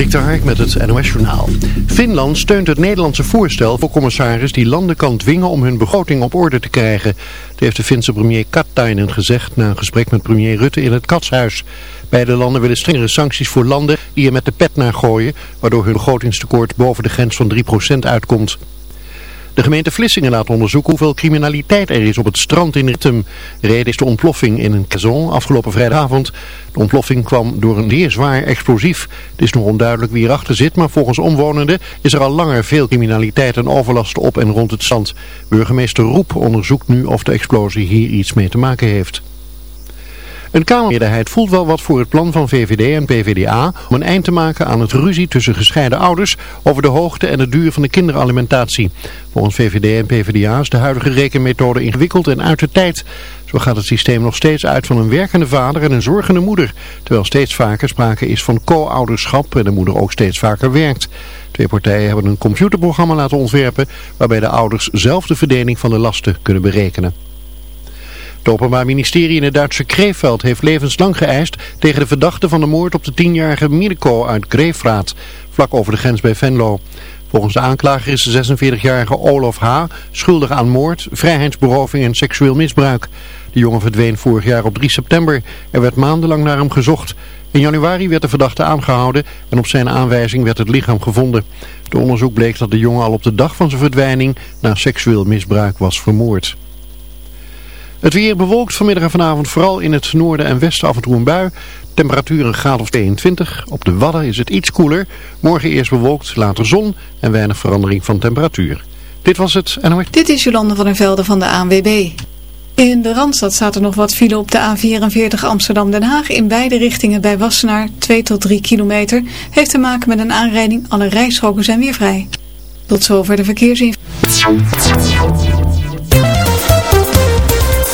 Dik Hark met het NOS Journaal. Finland steunt het Nederlandse voorstel voor commissaris die landen kan dwingen om hun begroting op orde te krijgen. Dat heeft de Finse premier Katainen gezegd na een gesprek met premier Rutte in het Katshuis. Beide landen willen strengere sancties voor landen die er met de pet naar gooien, waardoor hun begrotingstekort boven de grens van 3% uitkomt. De gemeente Vlissingen laat onderzoeken hoeveel criminaliteit er is op het strand in Rittem. Reden is de ontploffing in een kazon afgelopen vrijdagavond. De ontploffing kwam door een zeer zwaar explosief. Het is nog onduidelijk wie erachter zit, maar volgens omwonenden is er al langer veel criminaliteit en overlast op en rond het strand. Burgemeester Roep onderzoekt nu of de explosie hier iets mee te maken heeft. Een Kamermeerderheid voelt wel wat voor het plan van VVD en PVDA om een eind te maken aan het ruzie tussen gescheiden ouders over de hoogte en de duur van de kinderalimentatie. Volgens VVD en PVDA is de huidige rekenmethode ingewikkeld en uit de tijd. Zo gaat het systeem nog steeds uit van een werkende vader en een zorgende moeder, terwijl steeds vaker sprake is van co-ouderschap en de moeder ook steeds vaker werkt. Twee partijen hebben een computerprogramma laten ontwerpen waarbij de ouders zelf de verdeling van de lasten kunnen berekenen. Het Openbaar Ministerie in het Duitse Kreeveld heeft levenslang geëist tegen de verdachte van de moord op de tienjarige Mirko uit Greefraad, vlak over de grens bij Venlo. Volgens de aanklager is de 46-jarige Olof H. schuldig aan moord, vrijheidsberoving en seksueel misbruik. De jongen verdween vorig jaar op 3 september. Er werd maandenlang naar hem gezocht. In januari werd de verdachte aangehouden en op zijn aanwijzing werd het lichaam gevonden. De onderzoek bleek dat de jongen al op de dag van zijn verdwijning na seksueel misbruik was vermoord. Het weer bewolkt vanmiddag en vanavond vooral in het noorden en westen af en toe een bui. Temperatuur een graad of 22. Op de Wadden is het iets koeler. Morgen eerst bewolkt, later zon en weinig verandering van temperatuur. Dit was het NOS. Dit is Jolande van der Velde van de ANWB. In de Randstad staat er nog wat file op de A44 Amsterdam-Den Haag. In beide richtingen bij Wassenaar 2 tot 3 kilometer. Heeft te maken met een aanrijding. Alle rijstroken zijn weer vrij. Tot zover de verkeersinformatie.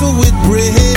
with bread.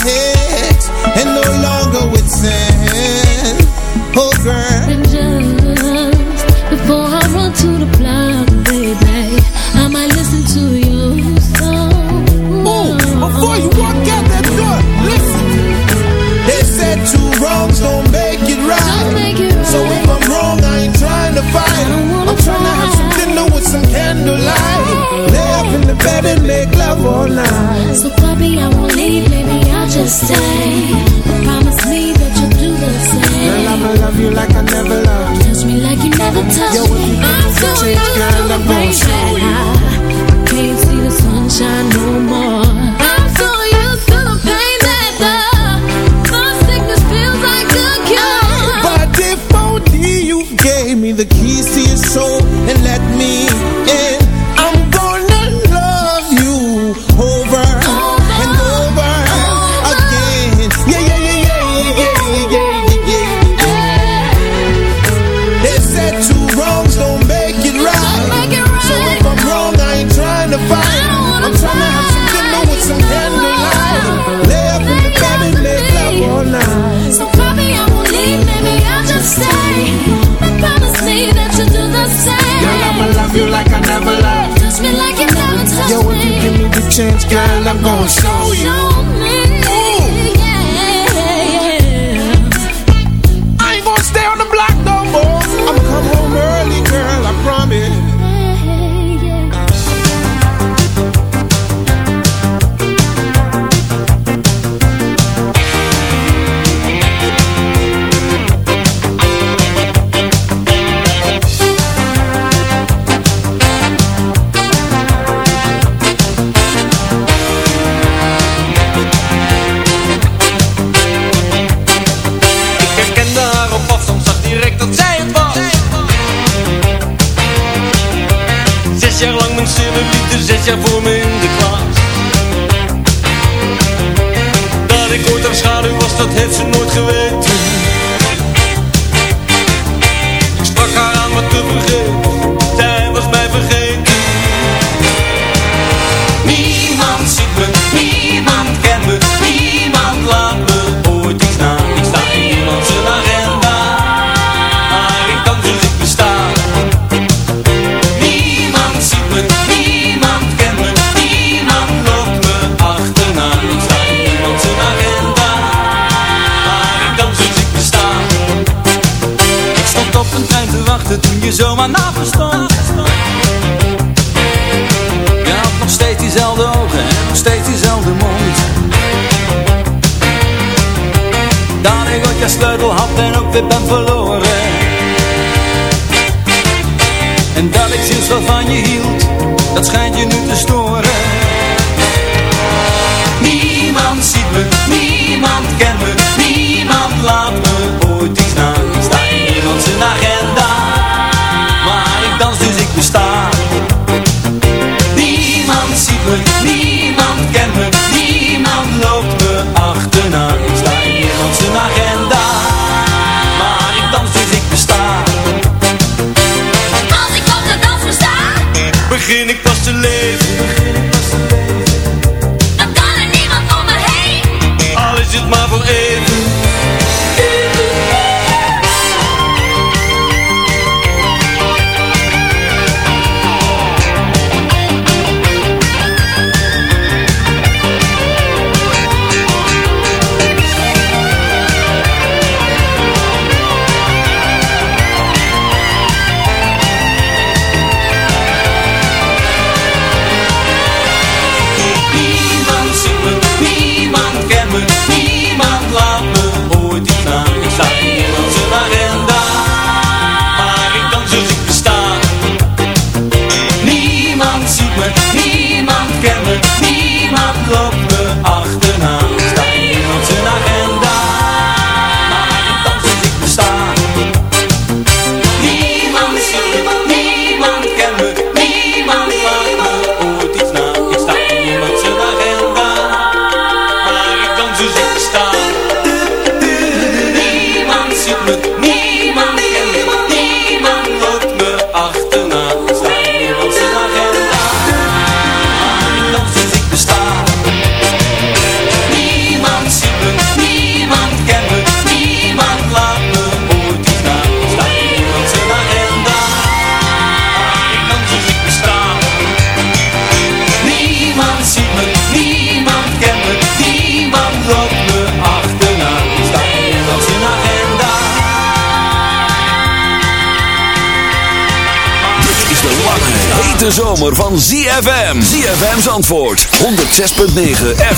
106.9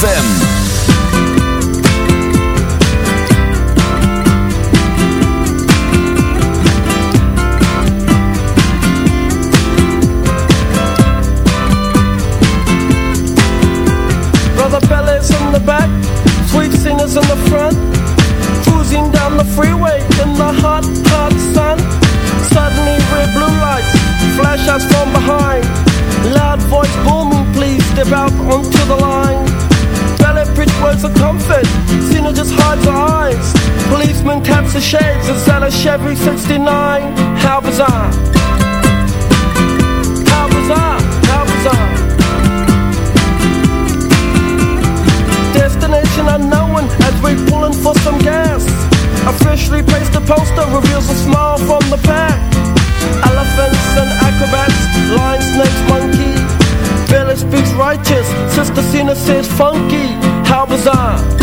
Chevy 69? How bizarre! How bizarre! How bizarre! Destination unknown as we pulling for some gas. Officially placed a poster reveals a smile from the pack. Elephants and acrobats, lion, snakes, monkey. Billy speaks righteous, Sister Cena says funky. How! How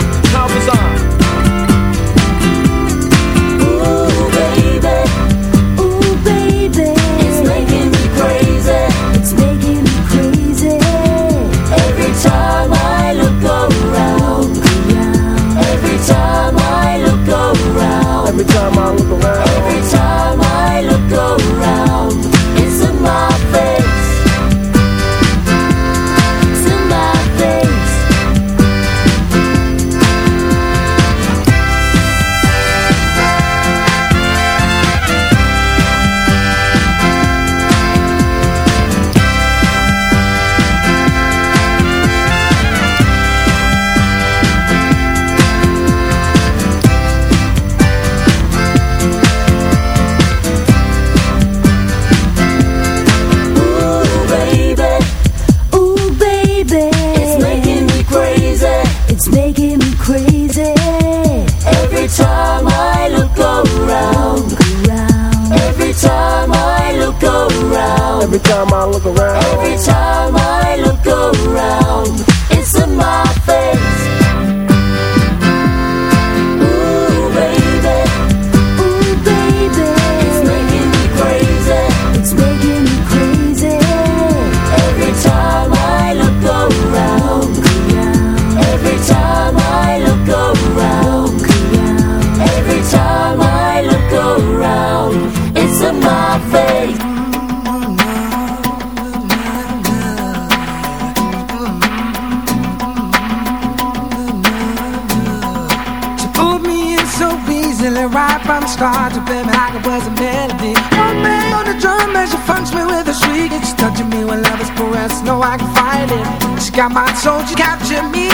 Easily right from the start to play me like it was a melody. One bang on the drum as she funks me with a shriek. She's touching me when love is caressed, no I can fight it. She got my soul, she captured me.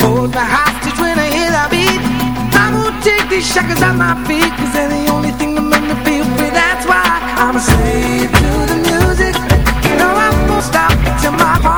Hold my hostage when I hear that beat. I won't take these shackles off my feet, cause they're the only thing that make me feel free. That's why I'm a slave to the music. No, I won't stop till my heart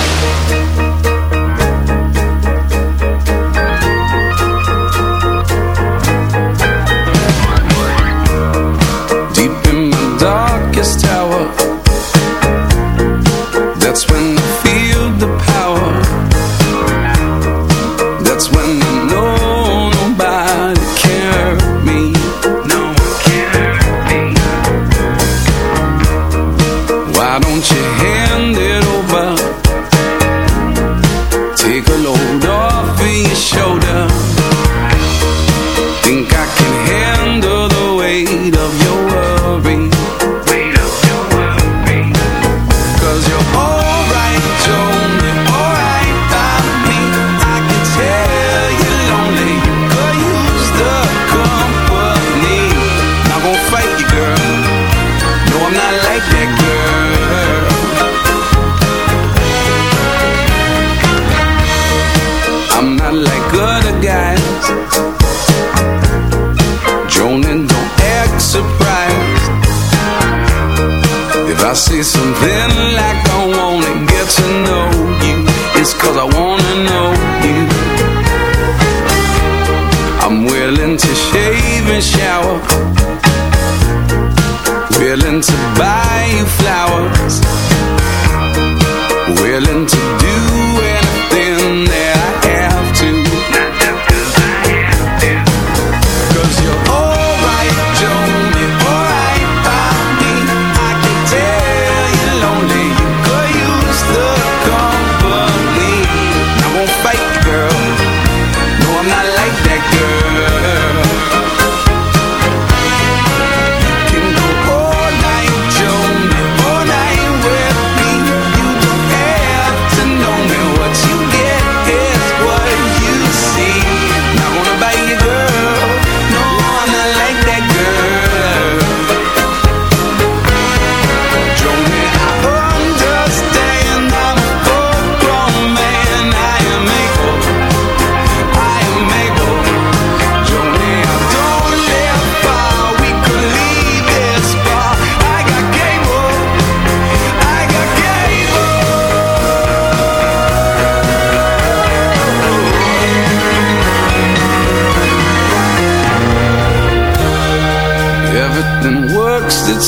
when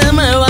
them alive.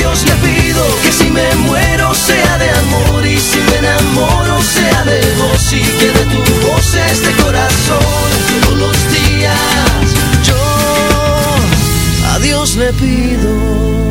que de tu voz este corazón. Todos los días yo a Dios le pido.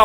I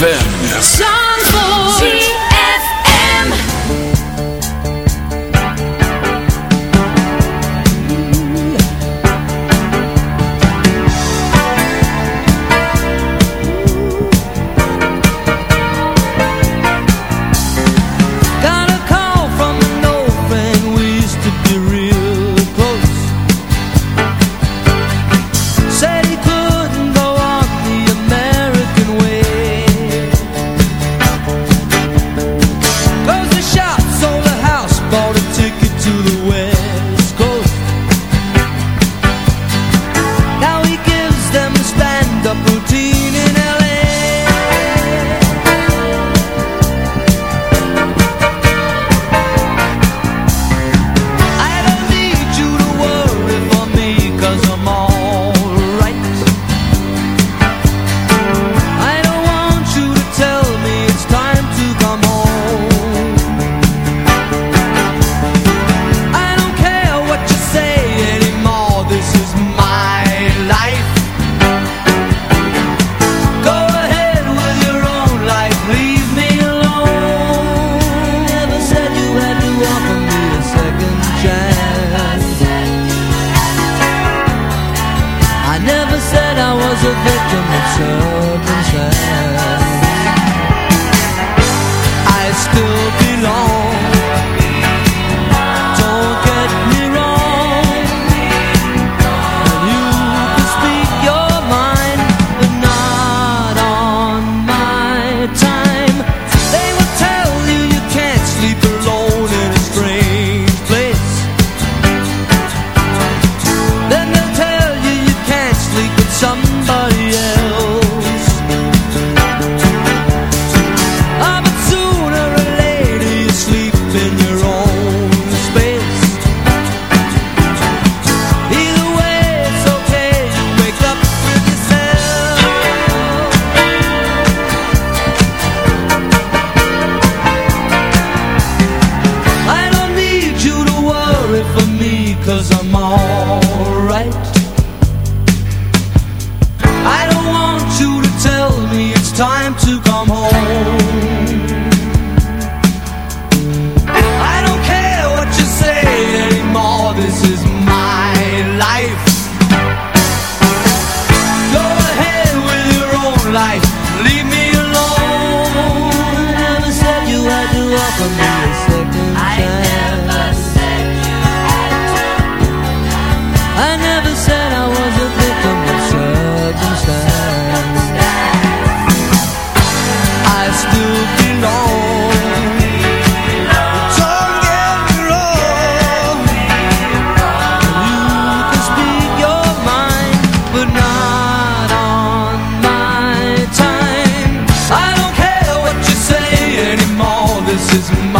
ZFM. is my